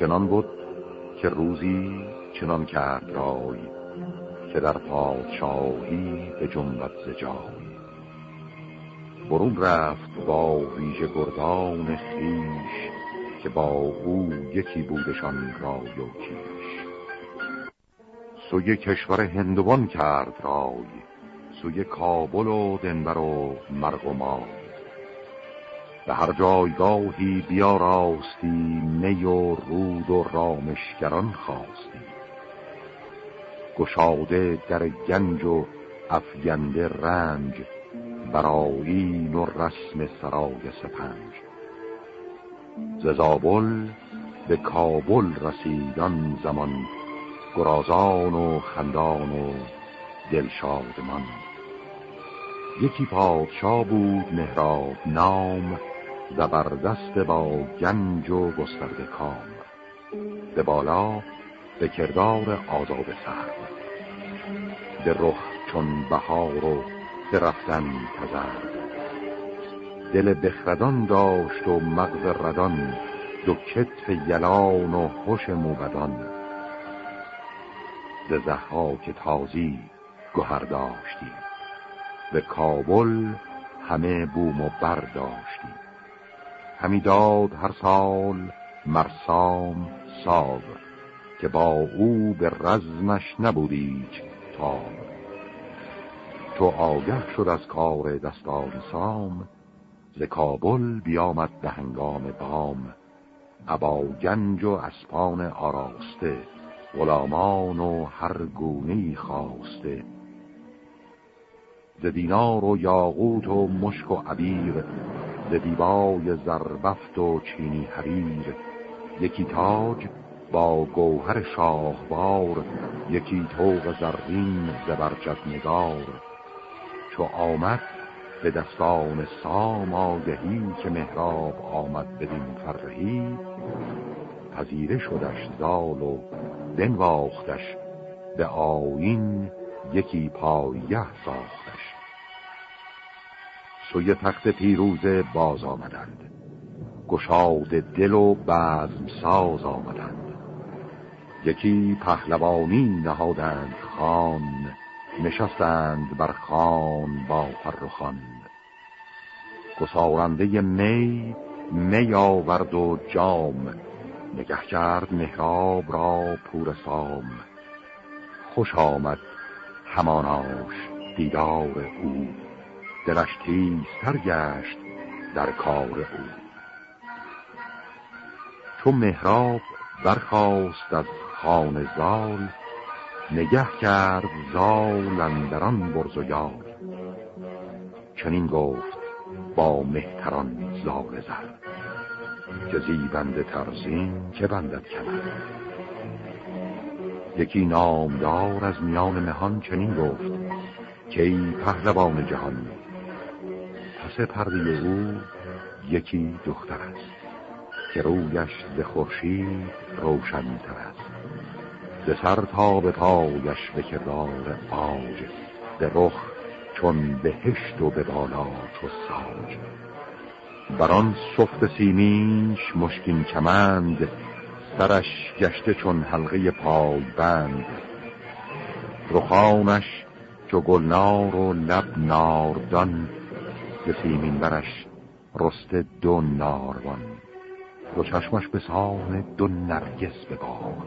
چنان بود که روزی چنان کرد رای که در پادشاهی به جنبت زجای برون رفت با ویژه گردان خیش که با او یکی بودشان رای و کیش. سوی کشور هندوان کرد رای سوی کابل و دنبر و مرگ و مای به هر جایگاهی بیا راستی می و رود و رامشگران خواستی. گشاده در گنج و افگنده رنج برایین و رسم سرای سپنج. ززابل به کابل رسیدان زمان گرازان و خندان و دلشادمان. یکی پادشاه بود مهراب نام زبردست با گنج و گسترده کام. به بالا به کردار آزاد سر به رخ چون بهار و درفتن تزر دل بخردان داشت و مغز ردان دو کتف یلان و خوش موبدان. ز که تازی گهر داشتی به کابل همه بوم و بر داشتی همی داد هر سال مرسام ساو که با او به رزمش نبودیچ تا تو آگه شد از کار دستان سام ز کابل بیامد به هنگام بام. ابا گنج و اسپان آراسته غلامان و هر گونه خواسته. ز دینار و یاقوت و مشک و عبیر ز دیبای زربفت و چینی حریر. یکی تاج با گوهر شاهوار یکی توق زرین زبرجد نگار. چو آمد به دستان سام آگهی که مهراب آمد بدین فرهی پذیره شدش زال و بنواختش به آین یکی پایه ساختش سوی تخت پیروز باز آمدند. گشاد دل و بزم ساز آمدند. یکی پهلوانی نهادند خان نشستند بر خان با فرخان. گسارنده می می آورد و جام نگه کرد مهراب را پور سام. خوش آمد هماناش دیدار او. دلش تیزتر گشت در کار او. چون مهراب برخواست از خان زال نگه کرد زال اندران برز و یال. چنین گفت با مهتران زال زر که زیبند ترزین که بندد کمر. یکی نامدار از میان مهان چنین گفت که ای پهلوان جهان پس پرده او یکی دختر است که رویش ز خورشید روشنتر است ز سر تا به پایش به کردار آج به رخ چون بهشت و به بالا چو ساج. بران صفت سیمینش مشکین کمند سرش گشته چون حلقه پای بند. رخانش چو گلنار و لب ناردان به سیمین برش رسته دو ناروان. دو چشمش به سان دو نرگس به بار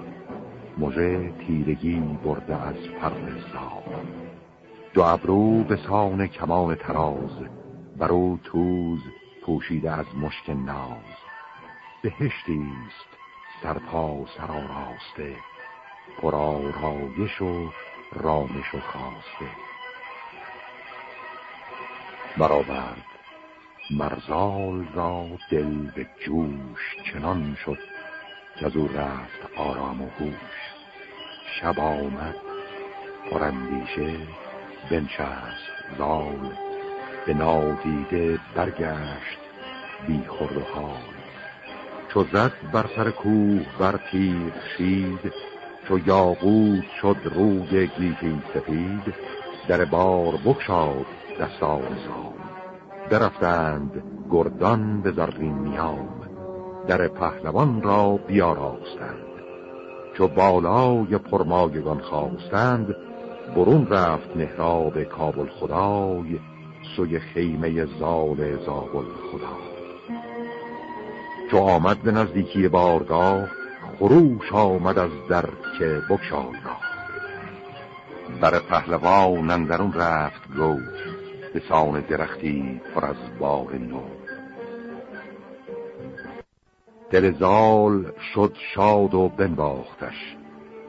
مژه تیرگی برده از پر زار دو ابرو به سان کمان تراز برو توز پوشیده از مشک ناز. بهشتی است سر تا سر آراسته پر آرایش و رامش و خواسته. برآورد. مرزال را دل به جوش چنان شد که از او رفت آرام و هوش. شب آمد پرندیشه بنشست زال به نادیده برگشت بی خورد و حال. چو زد بر سر کوه بر تیر شید چو یاقوت شد روی گیتی سفید در بار بکشاد دستان سام برفتند گردان به زرین نیام. در پهلوان را بیاراستند. چو بالای پرمایگان خواستند برون رفت مهراب کابل خدای سوی خیمه زال زابل خدا چو آمد به نزدیکی بارگاه خروش آمد از در که بکشاد را بر پهلوان اندرون رفت گو به سان درختی پر از بار نو. دل زال شد شاد و بنواختش.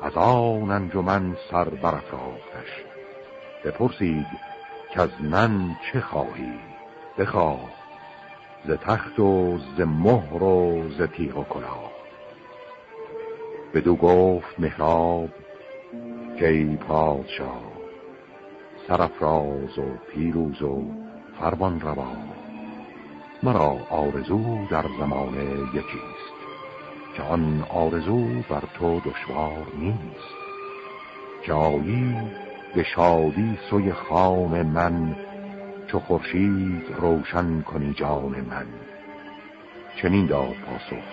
از آن انجمن سر برافراختش. بپرسید که از من چه خواهی؟ بخواه. ز تخت و ز مهر و ز تیغ و کلاه. بدو گفت مهراب که ای پادشاه. سرفراز و پیروز و فرمان روا. مرا آرزو در زمانه یکیست که آن آرزو بر تو دشوار نیست. جایی به شادی سوی خام من چو خورشید روشن کنی جان من. چنین داد پاسخ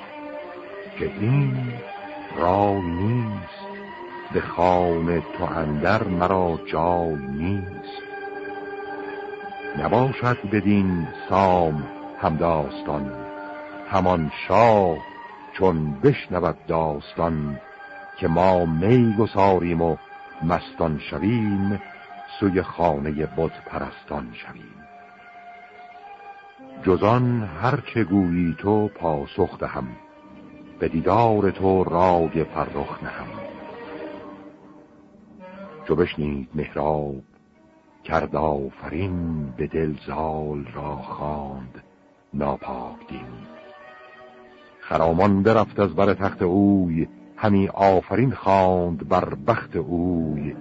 که این رای نیست. به خام تو اندر مرا جای نیست. نباشد بدین سام همداستان همان شاه چون بشنود داستان که ما می گساریم و مستان شویم سوی خانه بت پرستان شویم جزان هرچه گویی تو پاسخ دهم به دیدار تو رای فرخ نهم. چو بشنید مهراب کرد آفرین به دل زال را خواند ناپاک دین خرامان برفت از بر تخت اوی همی آفرین خواند بر بخت اوی.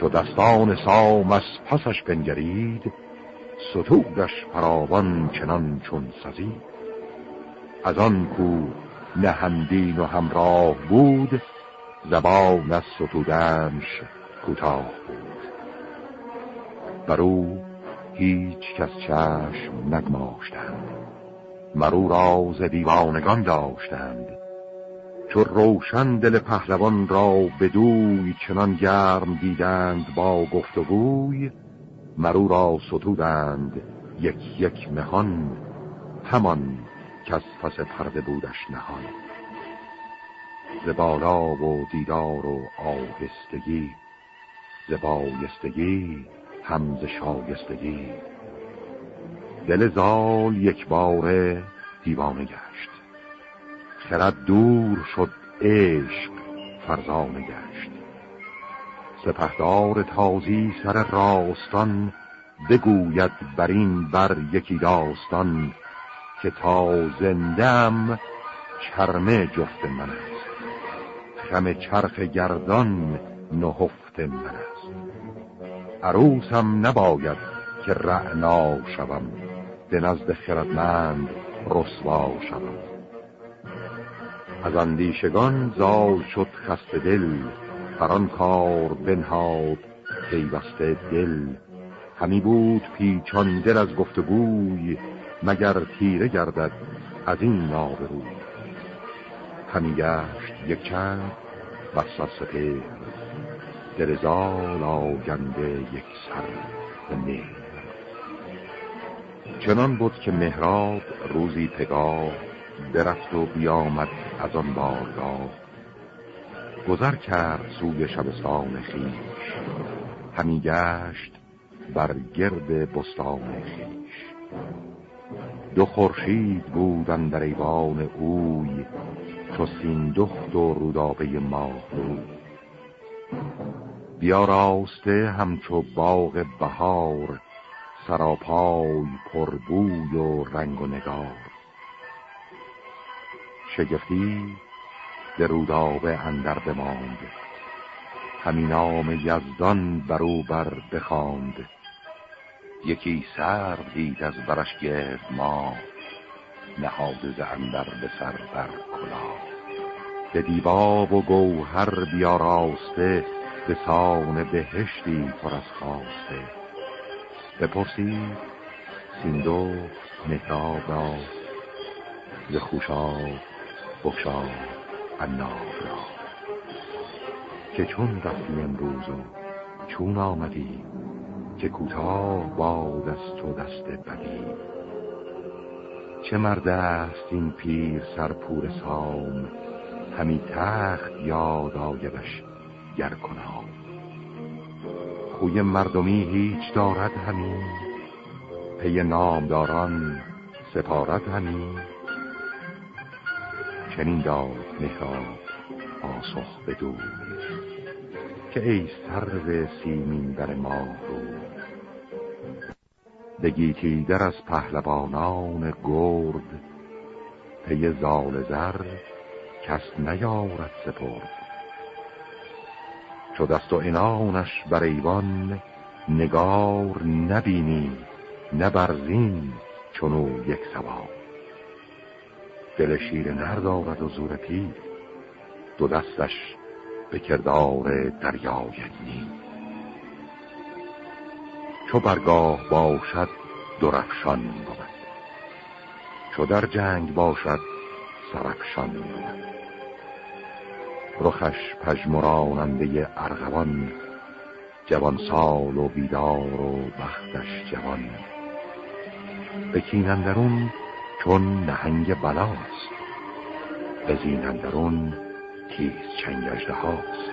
چو دستان سام از پسش بنگرید ستودش فراوان چنان چون سزید. از آن کو نه همدین و همراه بود زبان از ستودنش کوتاه. بود بر او هیچ کس چشم نگماشتند. مرو را ز دیوانگان داشتند. چو روشن دل پهلوان را بدوی چنان گرم دیدند با گفتگوی مرو را ستودند یک یک مهان همان از پس پرده بودش نهان. ز بالا و دیدار و آهستگی ز بایستگی هم ز شایستگی. دل زال یک باره دیوانه گشت. خرد دور شد عشق فرزانه گشت. سپهدار تازی سر راستان بگوید بر این بر یکی داستان که تا زندم چرمه جفت من است. خم چرخ گردان نهفت من است. عروسم نباید که رعنا شوم. به نزد خردمند رسوا شوم. از اندیشگان زال شد خسته دل فران کار بنهاد پیوسته دل. همی بود پیچان دل از گفتگوی مگر تیره گردد از این نابروی. همی گشت یک چند بس دل زال آگنده یک سر به چنان بود که مهراب روزی پگاه برفت و بیامد از آن بارگاه. گذر کرد سوی شبستان خیش همی گشت بر گرد بستان خیش. دو خورشید بودن در ایوان اوی چو سیندخت و رودابه ماه بیا راسته همچو باغ بهار سراپای پربوی و رنگ و نگار. شگفتی به رودابه اندر بماند همین نام یزدان برو بر بخواند. یکی سر دید از برش گرد ما نهاد اندر به سر بر کلا به دیباب و گوهر بیاراسته به سان بهشتی پر از خواسته. بپرسید سیندو مهراب را ز خوشا بخشا عناب را. که چون رفتی امروز و چون آمدی که کوتاه باد از تو دست بدی. چه مرد است این پیر سرپور سام همی تخت یاد آیدش گر کنام خوی مردمی هیچ دارد همین پی نامداران سپارت همین چنین داد مهراب پاسخ بدون که ای سرو سیمین بر ما رو بگیتی در از پهلوانان گرد پی زال زر کس نیارد سپرد. چو دست و انانش بر ایوان نگار نبینی نبرزین چونو یک سوار دل شیر نردارد و زور پیر دو دستش به کردار دریای نیم چو برگاه باشد درفشان بود. چو در جنگ باشد سرفشان. بود رخش پژمراننده ارغوان جوان سال و بیدار و بختش جوان. به کینندرون چون نهنگ بلاست به زینندرون تیز چنگجده هاست.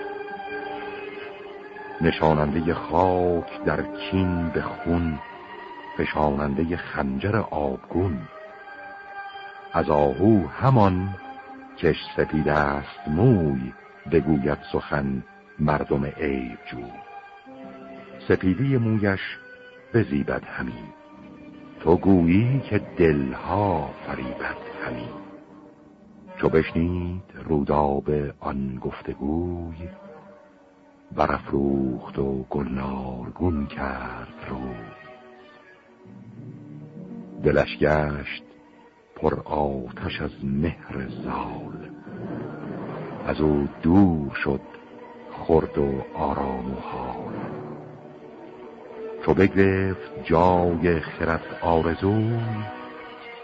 نشاننده خاک در کین به خون فشاننده خنجر آبگون. از آهو همان کش سپید است موی بگوید سخن مردم عیب جو سپیدی مویش بزیبد همین تو گویی که دلها فریبد همین چو بشنید روداب آن گفتگوی برافروخت و گلنارگون کرد رو دلش گشت پر آتش از مهر زال. از او دور شد خرد و آرام و حال. چو بگرفت جای خرد آرزوی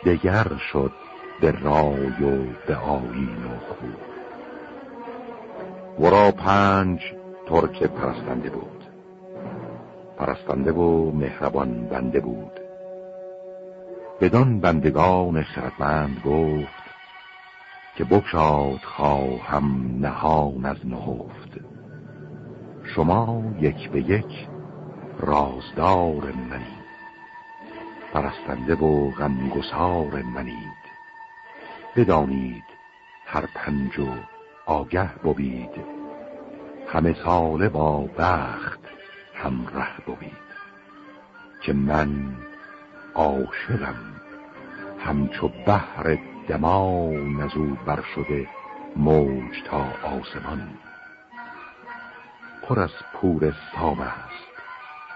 دگر شد به رای و به آیین و خوب ورا پنج ترک پرستنده بود. پرستنده و مهربان بنده بود. بدان بندگان خردمند گفت که بکشاد خواهم نهان از نهفت. شما یک به یک رازدار منید. پرستنده و غمگسار منید. بدانید هر پنج و آگه ببید. همه ساله با بخت همره ببید. که من عاشقم. همچو بحر دمان از او بر شده موج تا آسمان. پر از پور سام است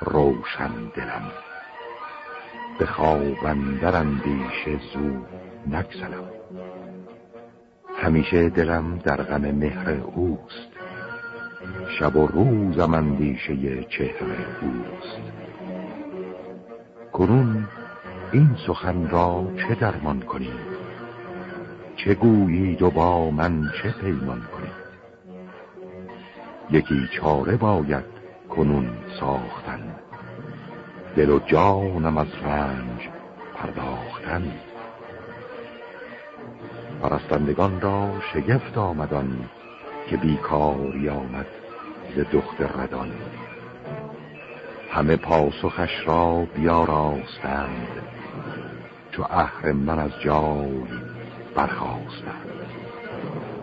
روشن دلم. به خواب اندر اندیشه زو نگذلم همیشه دلم در غم مهر اوست. شب و روزم اندیشه چهره اوست. کنون این سخن را چه درمان کنید چه گویید و با من چه پیمان کنید یکی چاره باید کنون ساختن دل و جانم از رنج پرداختن. پرستندگان را شگفت آمدان که بیکاری آمد ز دخت ردان. همه پاسخش را بیاراستند. چو اهر من از جای برخواستند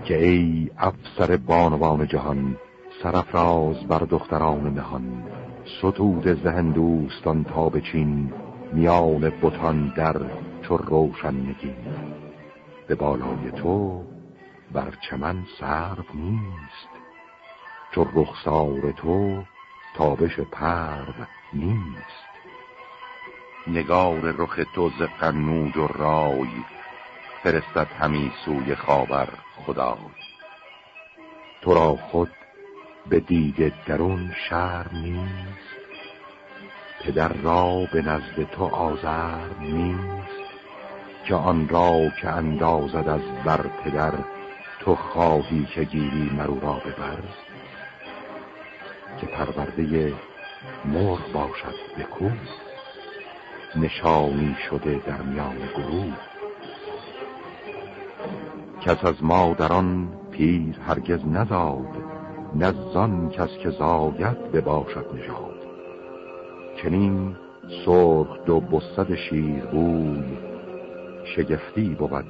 که ای افسر بانوان جهان سرفراز بر دختران نهان ستود ذهن دوستان تا به چین میان بتان در چو روشن نگین. به بالای تو بر چمن سرب نیست چو رخسار تو تابش پرد نیست. نگار رخ تو ز قنود و رای فرستد همی سوی خاور خدای. تو را خود به دید درون شر نیست. پدر را به نزد تو آزر نیست. که آن را که اندازد از بر پدر تو خواهی که گیری مرو را ببر که پرورده مر باشد به نشانی شده در میان گروه. کس از مادران پیر هرگز نزاد نزان کس که زاید بباشد نژاد. چنین سرخ دو بسد شیر بوی شگفتی بود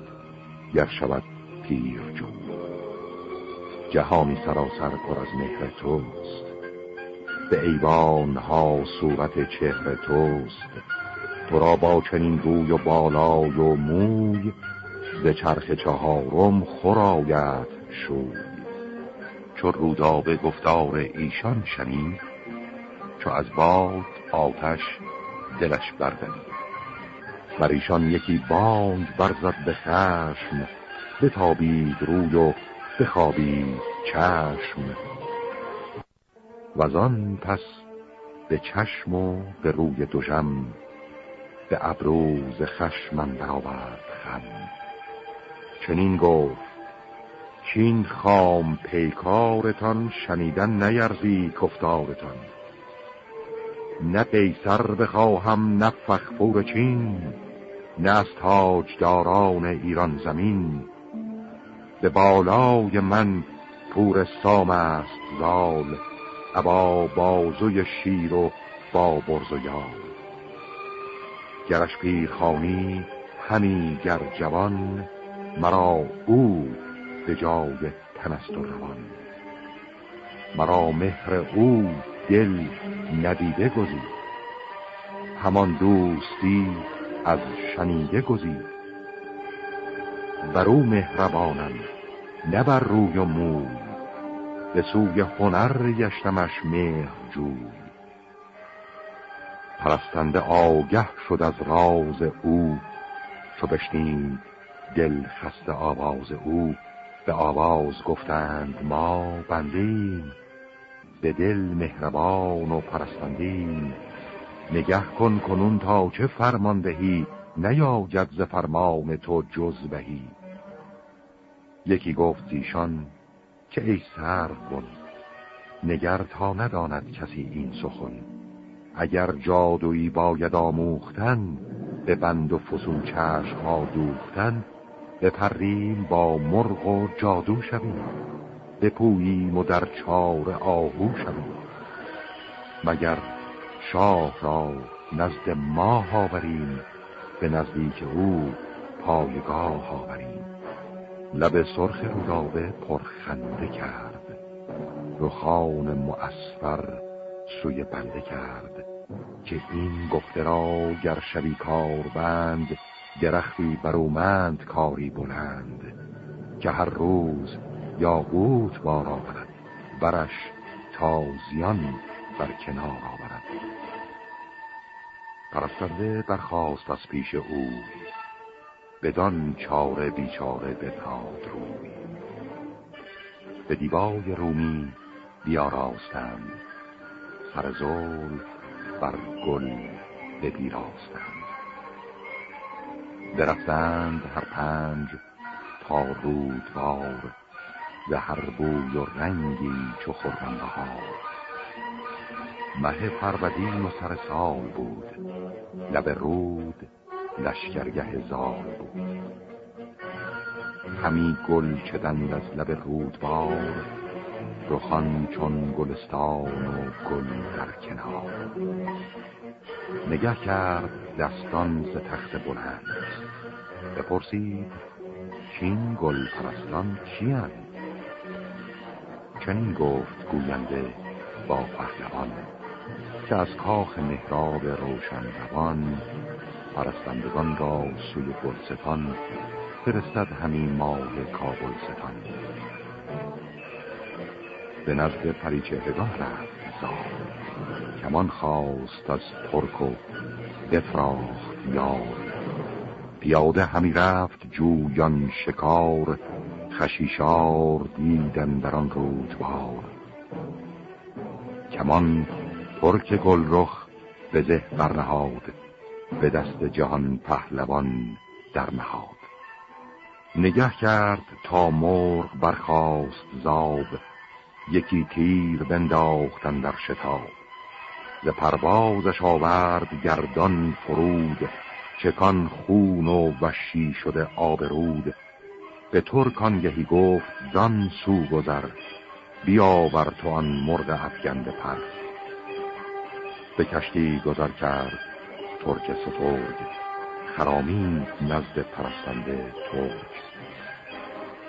گر شود پیر جو جهانی سراسر پر از مهر توست. به ایوان ها صورت چهر توست. تو را با چنین روی و بالای و موی ز چرخ چهارم خراید شوی. چو رودابه گفتار ایشان شنید چو از باد آتش دلش بردنید بر ایشان یکی بانگ برزد به خشم بتابید روی و بخوابید چشم. و آن پس به چشم و به روی دوژم به ابروز خشمم برآورد خم. چنین گفت چین خام پیکارتان شنیدن نیرزی کفتارتان. نه بیسر بخواهم نه فخفور چین نه از تاجداران ایران زمین. به بالای من پور سام است زال ابا بازوی شیر و با برز و یال گرش پیرخانی همی گر جوان مرا او به جای تنست و روان. مرا مهر او دل ندیده گزید همان دوستی از شنیده گزید برو مهربانم نه بر روی و موی به سوی هنر گشتمش مهر جوی پرستنده آگه شد از راز او. چو بشنید دل خسته آواز او به آواز گفتند ما بندیم. به دل مهربان و پرستندیم. نگه کن کنون تا چه فرمان دهی نیاید ز فرمان تو جز بهی. یکی گفت ایشان که ای سر کن نگر تا نداند کسی این سخن. اگر جادویی باید آموختن به بند و فسون چشم ها دوختن بپریم با مرغ و جادو شویم. بپوییم و در چار آهو شویم. مگر شاه را نزد ما آوریم به نزدیک او پایگاه آوریم. لب سرخ رودابه پرخنده کرد. رخان مؤسفر سوی بنده کرد که این گفته را گر شبی کار بند درختی برومند کاری بلند. که هر روز یا گوت بار آورد برش تازیان بر کنار آورد. پرستنده برخواست از پیش او. بدان چاره بیچاره بنهاد روی. به دیبای رومی بیاراستند سر زلف بر گل ببیراستند برفتند هر پنج تا رودوار به هر بوی و رنگی چو خورم بهار مه پرودین و سر سال بود لب رود لشکرگه زال بود همی گل چدند از لب رودبار رخان چون گلستان و گل در کنار. نگه کرد دستان ز تخت بلند. بپرسید چین گل پرستان کیند چنین گفت گوینده با پهلوان که از کاخ مهراب روشن روان پرستندگان را سوی گلستان فرستد همین ماه کابل ستان به نزد پریچهرگاه رفت زار کمان خواست از ترک و بفراخت یار. پیاده همی رفت جویان شکار خشیشار دیدن در آن رودبار. کمان ترک گل رخ به زه برنهاد. به دست جهان پهلوان در نهاد. نگه کرد تا مرغ برخاست زاب یکی تیر بنداختن در شتاب. ز پروازش آورد گردان فرود چکان خون و وشی شده آبرود به ترکان گهی گفت زان سو گذر بیاور تو آن مرغ افگنده پر. به کشتی گذر کرد ترک سترگ. خرامی نزد پرستنده ترک.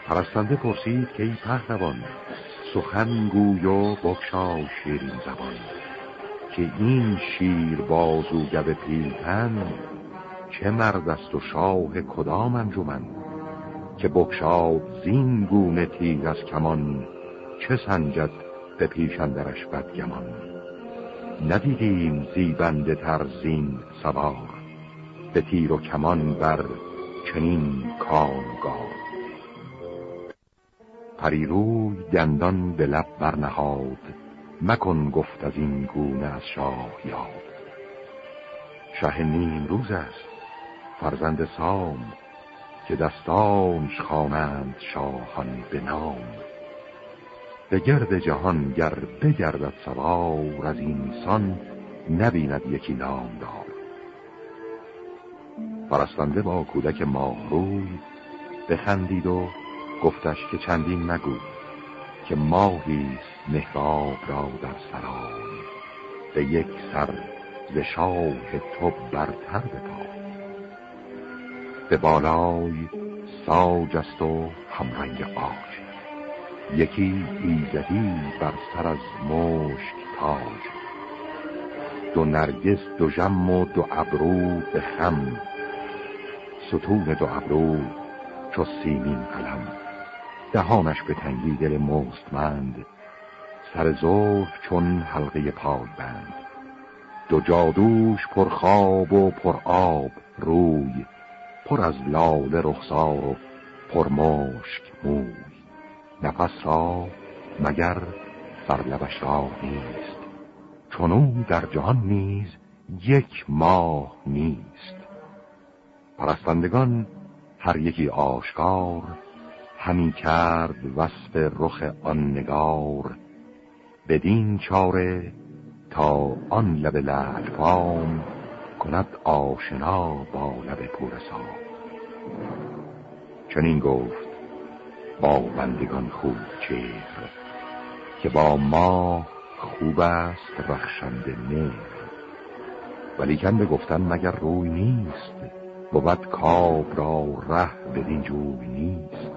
پرستنده پرسید که ای پهلوان سخن گوی و بکشا شیرین زبان. که این شیر بازو گب پیلتن چه مرد است و شاه کدام انجمن؟ که بکشاد زین گونه تیغ از کمان چه سنجد به پیشندرش بدگمان؟ ندیدیم زیبنده تر زین سوار. به تیر و کمان بر چنین کامگار پریروی دندان به لب برنهاد مکن گفت از این گونه از شاه یاد. شه نیم روز است فرزند سام که دستانش خوانند شاهان به نام. به گرد جهان گر بگردد سوار از اینسان نبیند یکی نام دار پرستنده با کودک ماهروی بخندید و گفتش که چندین مگو که ماهیست مهراب را در سرای. به یک سر ز شاه تو برتر بپا به بالای ساج است و همرنگ آج یکی ایزدی بر سر از مشک تاج. دو نرگس دو جم و دو ابرو به خم. ستون دو ابرو چو سیمین قلم. دهانش به تنگی دل مستمند. سر زلف چون حلقه پای بند دو جادوش پر خواب و پر آب روی. پر از لاله رخسار و پر مشک موی. نفس را مگر سرلبش را نیست. چونون در جهان نیز یک ماه نیست. پرستندگان هر یکی آشکار همی کرد وصف رخ آن نگار. بدین چاره تا آن لب لعفام کند آشنا با لب پورسا. چنین گفت با بندگان خوب چهر که با ما خوب است رخشنده مهر. ولیکن به گفتن مگر روی نیست بود کاب را ره بدین جوی نیست.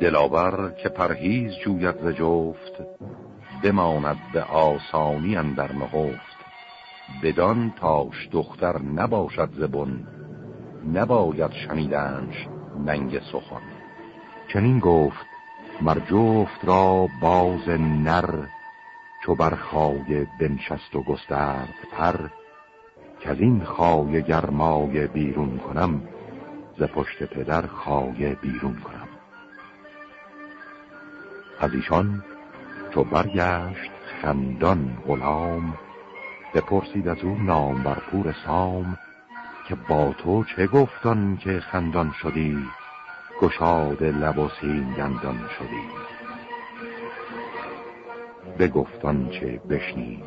دلاور که پرهیز جوید ز جفت بماند به آسانی اندر نهفت. بدان تاش دختر نباشد زبون نباید شنیدنش ننگ سخن. چنین گفت مر جفت را باز نر چو بر خایه بنشست و گسترد پر. که از این خایه گرمای بیرون کنم ز پشت پدر خایه بیرون کنم. از ایشان چو برگشت خندان غلام بپرسید از او نام بر پور سام که با تو چه گفتان که خندان شدی؟ گشاد لب و سین گندان شدی گفتان چه بشنید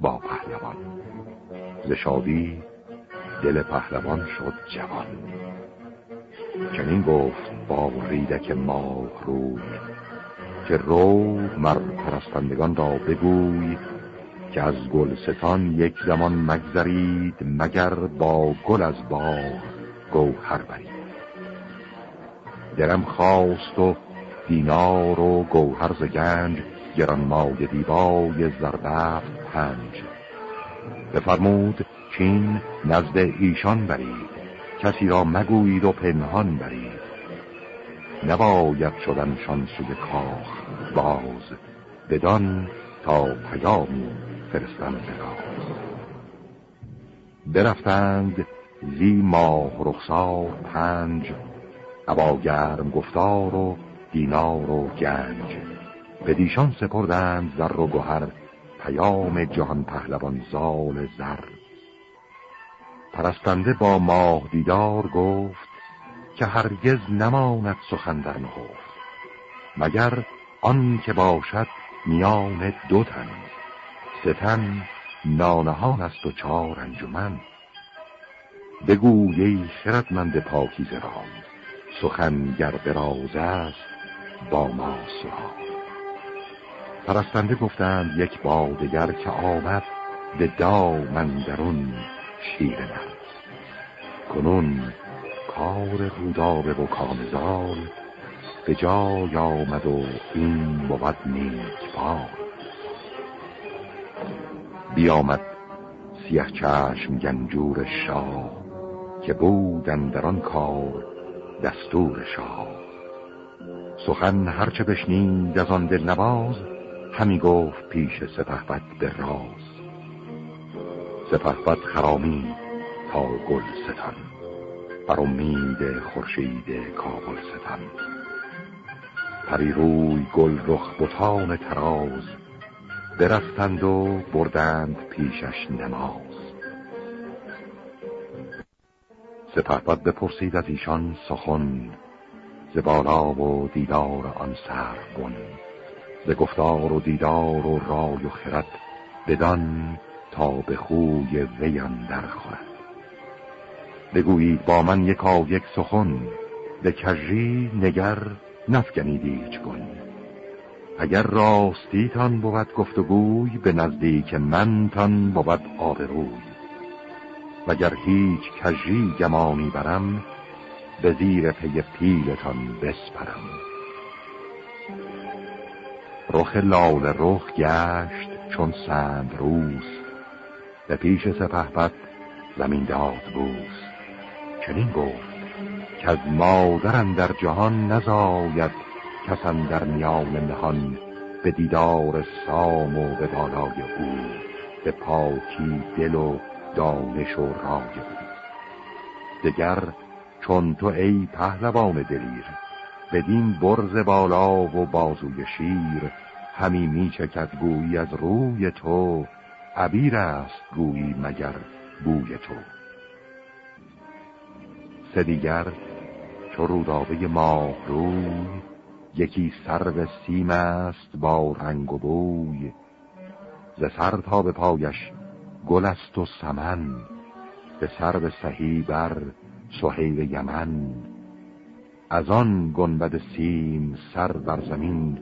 با پهلوان. ز دل پهلوان شد جوان. چنین گفت با ریدک ماه روی که رو مر پرستندگان را بگوی که از گلستان یک زمان مگذرید مگر با گل از باغ گوهر برید. درم خواست و دینار و گوهر ز گنج گرانمای دیبای زربفت پنج. بفرمود چین نزد ایشان برید کسی را مگویید و پنهان برید. نباید شدنشان سوی کاخ باز بدان تا پیامی فرستن براز برفتند زی ماه رخسار پنج عبا گرم گفتار و دینار و گنج. به دیشان سپردند زر و گوهر پیام جهان پهلوان زال زر. پرستنده با ماه دیدار گفت که هرگز نماند سخن در نهفت مگر آن که باشد میان دو تن. ستن نانهان است و چار انجمن. بگوی خردمند پاکیز را سخن گر براز است با ما سرا پرستنده گفتند یک بادگر که آمد به دامن درون شیر نرد کنون کار رودابه و کامزال به جای آمد و این بود نیک بیامد سیه چشم گنجور شاه که بودن در آن کار دستور شاه. سخن هرچه بشنید از آن دل نواز همی گفت پیش سپهبد به راز. سپهبد خرامی تا گل ستان بر امید خورشید کابل ستان پری روی گل رخ بتان تراز برفتند و بردند پیشش نماز. سپهبد بپرسید از ایشان سخن ز بالا و دیدار آن سرگون ز گفتار و دیدار و رای و خرد بدان تا به خوی ویان در خورد. بگویید با من یکا یک سخن به کجی نگر نفگنید ایچ گن. اگر راستیتان بود گفتگوی به نزدیک منتان بود آبروی. وگر هیچ کجی گمانی برم به زیر پی پیلتان بسپرم. رخ لال رخ گشت چون سند روز به پیش سپهبد زمین داد بوس. چنین گفت که از مادرم در جهان نزاید کسان در میان نهان به دیدار سام و به بالای او به پاکی دل و دانش و رای او دگر چون تو ای پهلوان دلیر بدین برز بالا و بازوی شیر همی میچکد گویی از روی تو عبیر است گویی مگر بوی تو. سه دیگر چو رودابه ماه روی یکی سرو سیم است با رنگ و بوی. ز سر تا به پایش گل است و سمن به سرو سهی بر سهیل یمن. از آن گنبد سیم سر بر زمین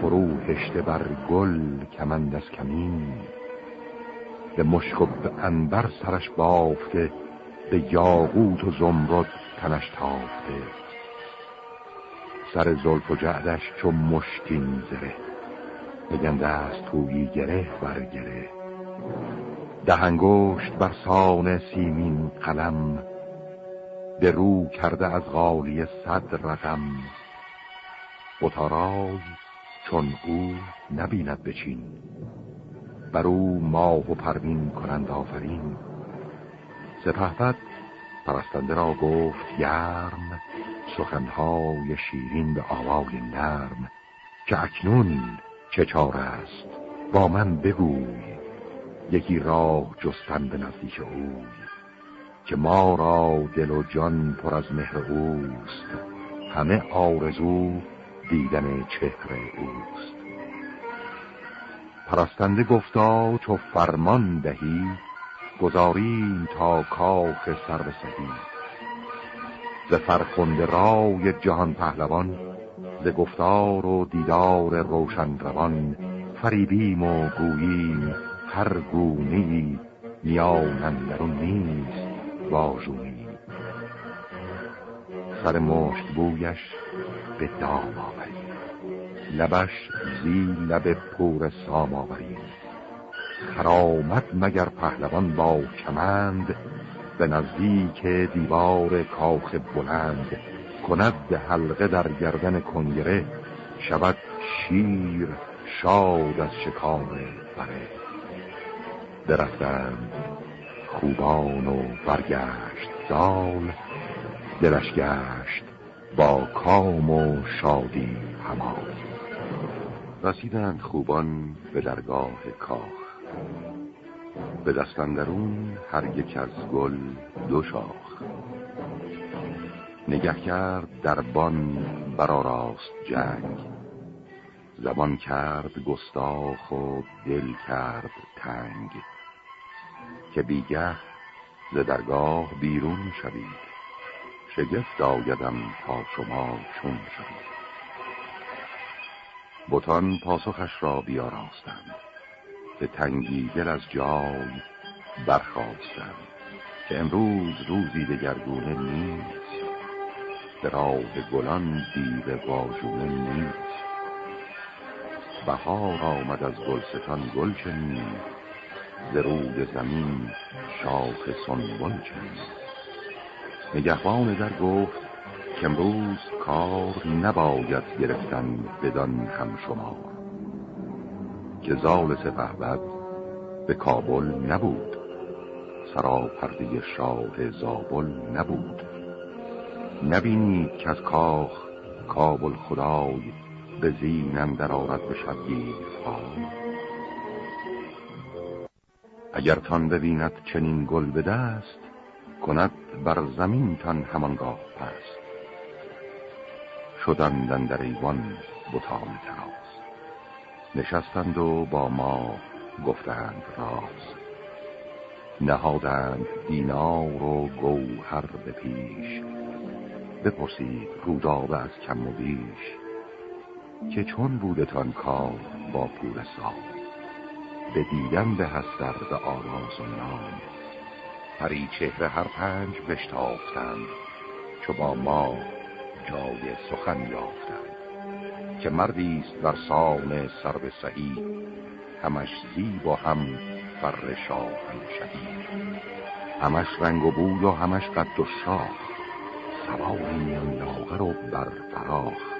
فرو هشته بر گل کمند از کمین. به مشک و به انبر سرش بافته به یاقوت و زمرد تنش تافته. سر زلف و جعدش چو مشکین زره بگنده است تویی گره بر گره. دهنگشت بر سان سیمین قلم به رو کرده از غالی صد رقم. بطارای چون او نبیند بچین بر او ماه و پروین کنند آفرین. سپهبد پرستنده را گفت گرم سخنهای شیرین به آوای نرم که اکنون چه چاره است؟ با من بگوی. یکی راه جستن به نزدیک اوی که ما را دل و جان پر از مهر اوست. همه آرزو دیدن چهره اوست. پرستنده گفتا تو فرمان دهی گذاریم تا کاخ سر سهی ز فرخند رای جهان پهلوان ز گفتار و دیدار روشن روان فریبیم و گوییم هر گونه میانندرون نیست واژونی. سر مشت بویش به دام آوریم لبش زی لب پور سام آوریم خرامت مگر پهلوان با کمند به نزدیک دیوار کاخ بلند. کند حلقه در گردن کنگره شود شیر شاد از شکار بره. درفتند خوبان و برگشت زال دلش گشت با کام و شادی همان. رسیدند خوبان به درگاه کاخ به دستندرون هر یک از گل دو شاخ. نگه کرد در بان راست جنگ. زبان کرد گستاخ و دل کرد تنگ. که بیگه ز درگاه بیرون شوید. شگفت آیدم تا شما چون شوید. بتان پاسخش را بیاراستند. به تنگی دل از جای برخواستند که امروز روزی دگرگونه نیست. به راه گلان دیو واژونه نیست. بهار آمد از گلستان گل چنین. ز روی زمین شاخ سنبل چنین نگهبان در گفت که امروز کار نباید گرفتن بدان هم شما. که زال سپهبد به کابل نبود. سرا پرده شاه زابل نبود. نبینید که از کاخ کابل خدای به زینم در آرد به شبگیر اگر تان ببیند چنین گل به دست کند بر زمین تان همانگاه پست. شدندن در ایوان بتان تراز نشستند و با ما گفتند راز. نهادند دینار و گوهر به پیش. بپرسید رودابه از کم و بیش که چون بودتان کار با پور سال به دیدن به هستر به آراز و نام. پری چهره هر پنج بشتافتند چو با ما جای سخن یافتند. که مردی است بر سان سر به سعید همش زیب و هم فر شاهن همش رنگ و بوی و همش قد و شاخ سواری میان لاغر و بر فراخ.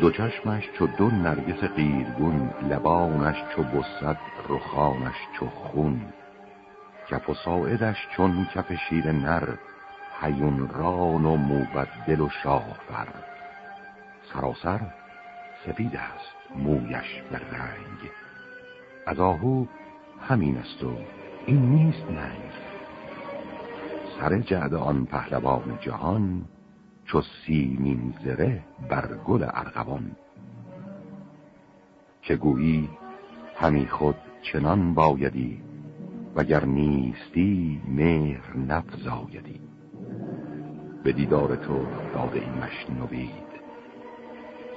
دو چشمش چو دو نرگس قیرگون لبانش چو بسد رخانش چو خون. کف و ساعدش چون کف شیر نر حیون ران و موبدل و شاهور سراسر سفید است مویش به رنگ. از آهو همین است و این نیست ننگ. سر جعد آن پهلوان جهان چو سیمین زره بر گل ارغوان. که گویی همی خود چنان بایدی وگر نیستی مهر نفزایدی. به دیدار تو داده این نوید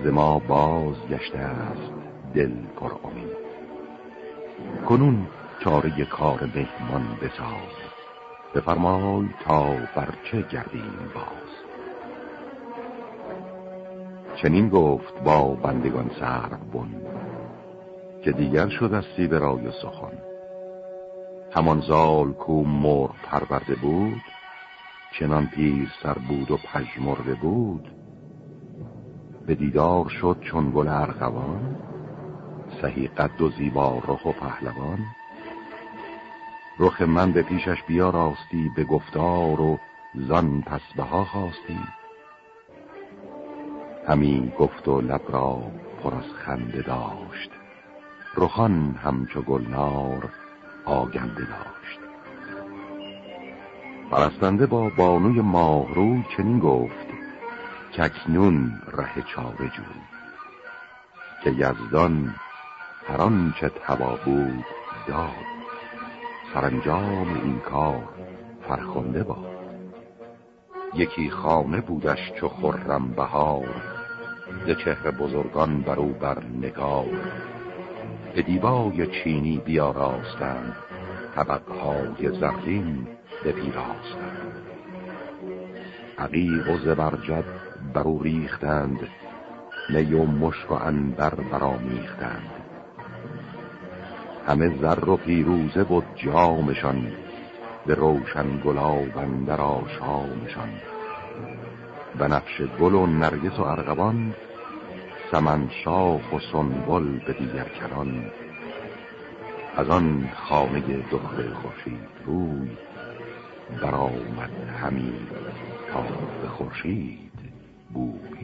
ز ما باز گشته است دل پر امید. کنون چاره کار مهمان بساز بفرمای تا برچه گردیم باز. چنین گفت با بندگان سر بن که دیگر شد از سیب رای سخن. همان زال کو مر پرورده بود چنان پیر سر بود و پژمرده بود. به دیدار شد چون گل ارغوان سهی قد و زیبا رخ و پهلوان. رخ من به پیشش بیا راستی به گفتار و زن پس بها خواستی. همی گفت و لب را پر از خنده داشت. رخان همچو گلنار آگنده داشت. پرستنده با بانوی ماهرو چنین گفت که اکنون ره چاره جوی که یزدان هر آنچه توا بود داد. سرانجام این کار فرخنده باد. یکی خانه بودش چو خرم بهار. ز چهر بزرگان برو بر نگار به دیبای چینی بیاراستند طبقهای زرین بپیراستند. عقیق و زبرجد برو ریختند می و مشک و انبر برامیختند همه زر و پیروزه بود جامشان به روشن گلاب اندر آشامشان. به نقش گل و نرگس و ارغوان سمن شاخ و سنبل به دیگر کران از آن خانه دختر خورشید روی برآمد همی تا به خورشید بود